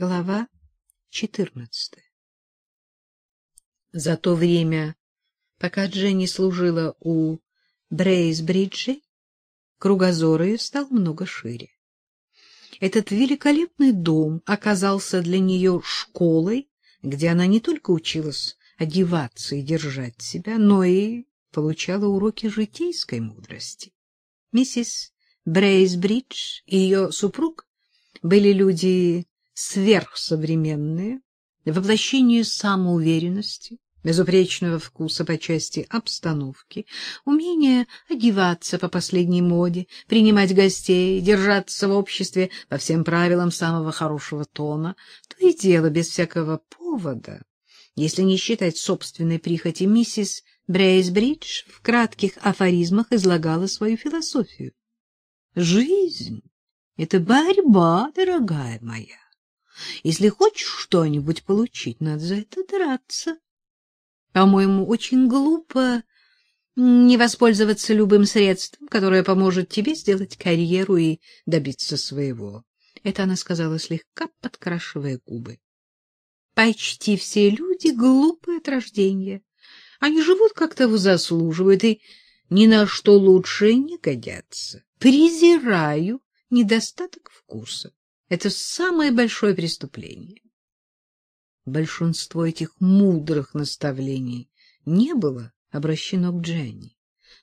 Глава 14 За то время, пока Дженни служила у Брейсбриджи, кругозор ее стал много шире. Этот великолепный дом оказался для нее школой, где она не только училась одеваться и держать себя, но и получала уроки житейской мудрости. Миссис Брейсбридж и ее супруг были люди сверхсовременные, воплощение самоуверенности, безупречного вкуса по части обстановки, умения одеваться по последней моде, принимать гостей, держаться в обществе по всем правилам самого хорошего тона, то и дело без всякого повода. Если не считать собственной прихоти, миссис Брейсбридж в кратких афоризмах излагала свою философию. Жизнь — это борьба, дорогая моя. Если хочешь что-нибудь получить, надо за это драться. По-моему, очень глупо не воспользоваться любым средством, которое поможет тебе сделать карьеру и добиться своего. Это она сказала, слегка подкрашивая губы. Почти все люди глупые от рождения. Они живут, как того заслуживают, и ни на что лучше не годятся. Презираю недостаток вкуса. Это самое большое преступление. Большинство этих мудрых наставлений не было обращено к Дженни,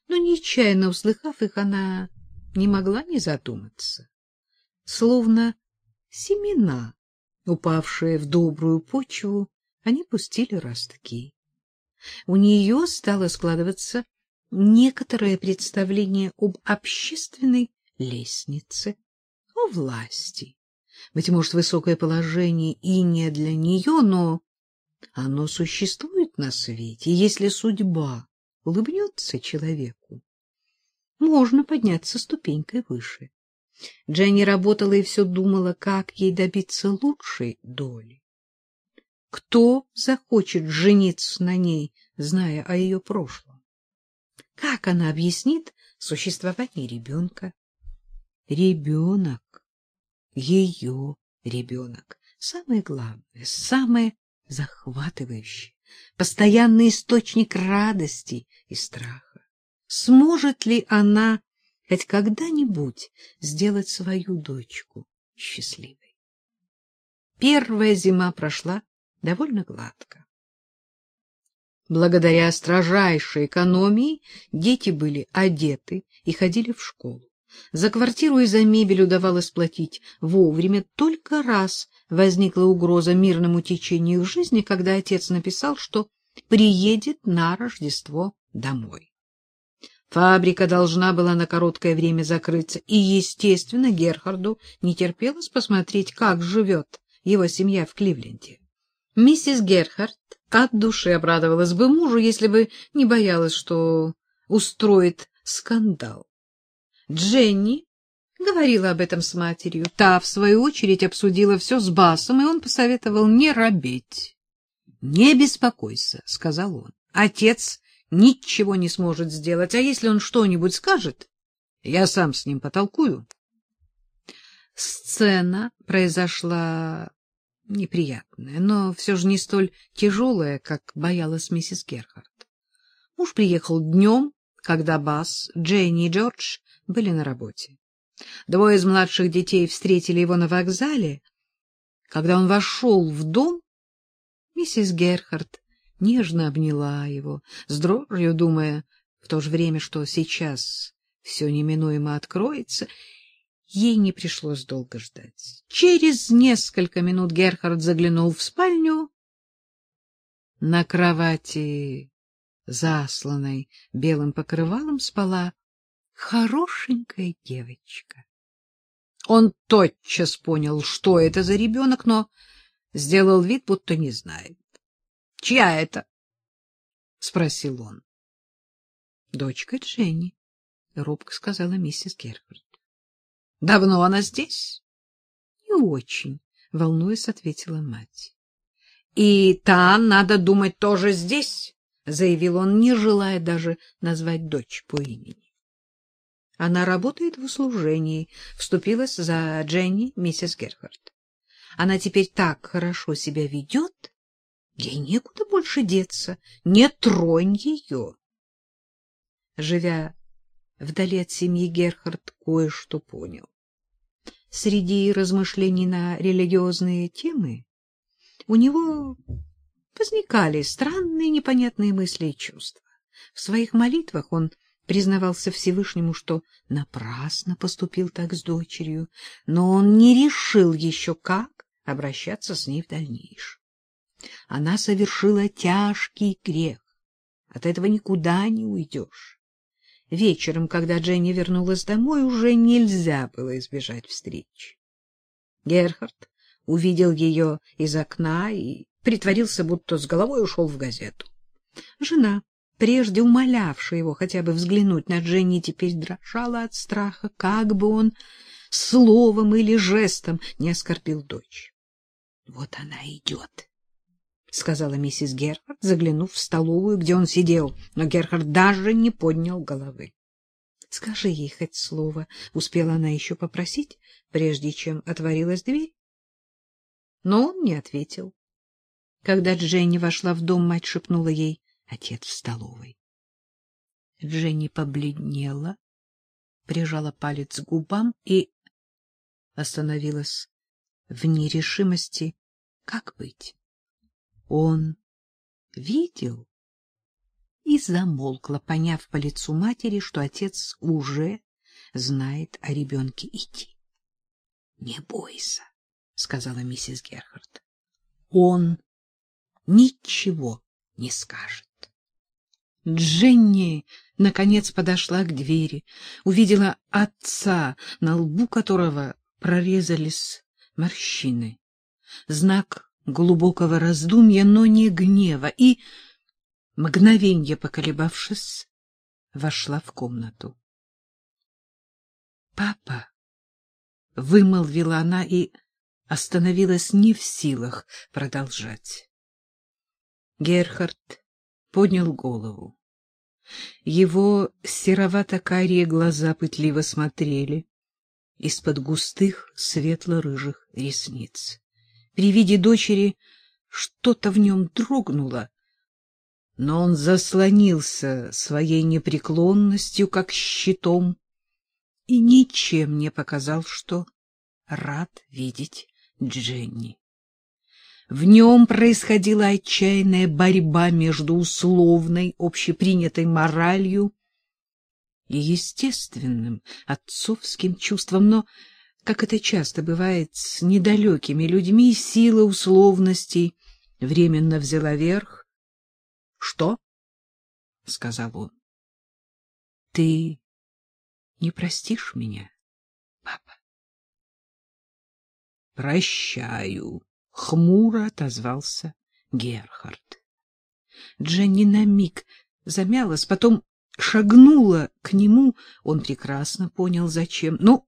но, нечаянно услыхав их, она не могла не задуматься. Словно семена, упавшие в добрую почву, они пустили ростки. У нее стало складываться некоторое представление об общественной лестнице, о власти. Быть может, высокое положение и не для нее, но оно существует на свете, если судьба улыбнется человеку, можно подняться ступенькой выше. Дженни работала и все думала, как ей добиться лучшей доли. Кто захочет жениться на ней, зная о ее прошлом? Как она объяснит существование ребенка? Ребенок, ее ребенок, самое главное, самое захватывающее, постоянный источник радости и страха. Сможет ли она хоть когда-нибудь сделать свою дочку счастливой? Первая зима прошла довольно гладко. Благодаря строжайшей экономии дети были одеты и ходили в школу. За квартиру и за мебель удавалось платить вовремя. Только раз возникла угроза мирному течению жизни, когда отец написал, что приедет на Рождество домой. Фабрика должна была на короткое время закрыться, и, естественно, Герхарду не терпелось посмотреть, как живет его семья в Кливленде. Миссис Герхард от души обрадовалась бы мужу, если бы не боялась, что устроит скандал. Дженни говорила об этом с матерью. Та, в свою очередь, обсудила все с Басом, и он посоветовал не робеть. — Не беспокойся, — сказал он. — Отец ничего не сможет сделать, а если он что-нибудь скажет, я сам с ним потолкую. Сцена произошла неприятная, но все же не столь тяжелая, как боялась миссис Герхард. Муж приехал днем, когда Бас, Дженни и Джордж были на работе. Двое из младших детей встретили его на вокзале. Когда он вошел в дом, миссис Герхард нежно обняла его, с дрожью думая в то же время, что сейчас все неминуемо откроется, Ей не пришлось долго ждать. Через несколько минут Герхард заглянул в спальню. На кровати, засланной белым покрывалом, спала хорошенькая девочка. Он тотчас понял, что это за ребенок, но сделал вид, будто не знает. — Чья это? — спросил он. — Дочка Дженни, — робко сказала миссис Герхард. — Давно она здесь? — Не очень, — волнуясь, ответила мать. — И та, надо думать, тоже здесь, — заявил он, не желая даже назвать дочь по имени. Она работает в услужении, вступилась за Дженни миссис Герхард. она теперь так хорошо себя ведет, ей некуда больше деться, не тронь ее. Живя вдали от семьи, Герхард кое-что понял. Среди размышлений на религиозные темы у него возникали странные непонятные мысли и чувства. В своих молитвах он признавался Всевышнему, что напрасно поступил так с дочерью, но он не решил еще, как обращаться с ней в дальнейшем. Она совершила тяжкий грех. От этого никуда не уйдешь. Вечером, когда Дженни вернулась домой, уже нельзя было избежать встреч. Герхард увидел ее из окна и притворился, будто с головой ушел в газету. Жена, прежде умолявшая его хотя бы взглянуть на Дженни, теперь дрожала от страха, как бы он словом или жестом не оскорбил дочь. — Вот она идет, — сказала миссис Герхард, заглянув в столовую, где он сидел, но Герхард даже не поднял головы. — Скажи ей хоть слово, — успела она еще попросить, прежде чем отворилась дверь. Но он не ответил. Когда Дженни вошла в дом, мать шепнула ей «Отец в столовой». Дженни побледнела, прижала палец к губам и остановилась в нерешимости. Как быть? Он видел и замолкла, поняв по лицу матери, что отец уже знает о ребенке идти. — Не бойся, — сказала миссис Герхард. — Он ничего не скажет. Дженни, наконец, подошла к двери, увидела отца, на лбу которого прорезались морщины. Знак глубокого раздумья, но не гнева, и, мгновенье поколебавшись, вошла в комнату. — Папа! — вымолвила она и остановилась не в силах продолжать. Герхард поднял голову. Его серовато-карие глаза пытливо смотрели из-под густых светло-рыжих ресниц. При виде дочери что-то в нем дрогнуло, но он заслонился своей непреклонностью, как щитом, и ничем не показал, что рад видеть Дженни. В нем происходила отчаянная борьба между условной, общепринятой моралью и естественным отцовским чувством, но, как это часто бывает с недалекими людьми, сила условностей временно взяла верх. — Что? — сказал он. — Ты не простишь меня, папа? — Прощаю, хмуро отозвался Герхард. Дженни на миг замялась, потом шагнула к нему. Он прекрасно понял, зачем. — Ну,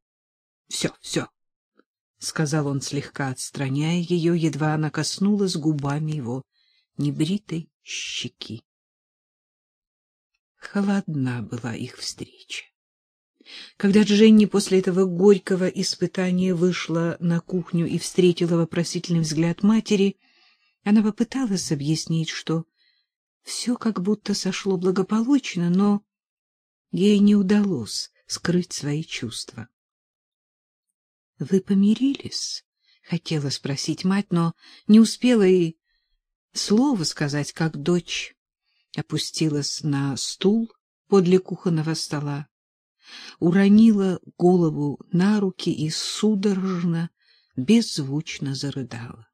все, все, — сказал он, слегка отстраняя ее, едва она коснулась губами его небритой щеки. Холодна была их встреча. Когда Дженни после этого горького испытания вышла на кухню и встретила вопросительный взгляд матери, она попыталась объяснить, что все как будто сошло благополучно, но ей не удалось скрыть свои чувства. — Вы помирились? — хотела спросить мать, но не успела и слова сказать, как дочь опустилась на стул подле кухонного стола уронила голову на руки и судорожно, беззвучно зарыдала.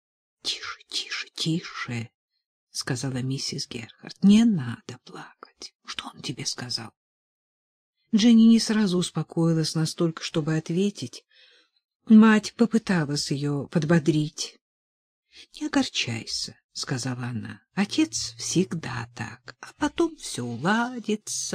— Тише, тише, тише, — сказала миссис Герхард. — Не надо плакать. Что он тебе сказал? Дженни не сразу успокоилась настолько, чтобы ответить. Мать попыталась ее подбодрить. — Не огорчайся, — сказала она. — Отец всегда так, а потом все уладится.